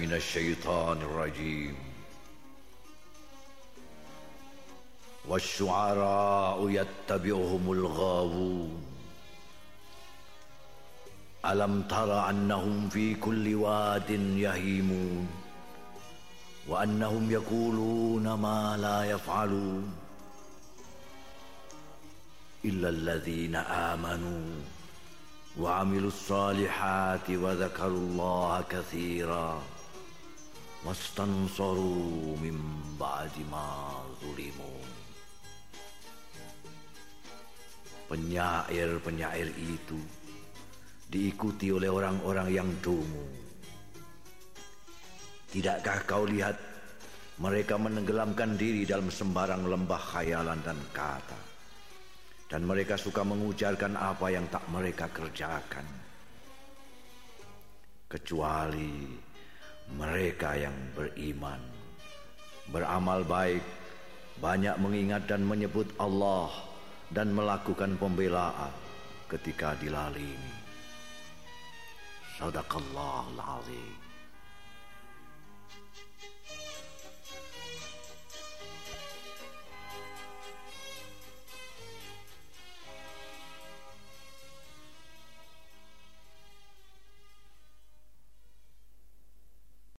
من الشيطان الرجيم. والشعراء يتبعهم الغاوون. ألم تر أنهم في كل واد يهيمون؟ وأنهم يقولون ما لا يفعلون إلا الذين آمنوا. وعملوا الصالحات وذكروا الله كثيرا واستنصروا من بعد ما ظلموا penyair-penyair itu diikuti oleh orang-orang yang dungu. Tidakkah kau lihat mereka menenggelamkan diri dalam sembarang lembah khayalan dan kata. dan mereka suka mengujarkan apa yang tak mereka kerjakan. Kecuali mereka yang beriman beramal baik banyak mengingat dan menyebut Allah dan melakukan pembelaan ketika dilalimi sadaqallahul azim.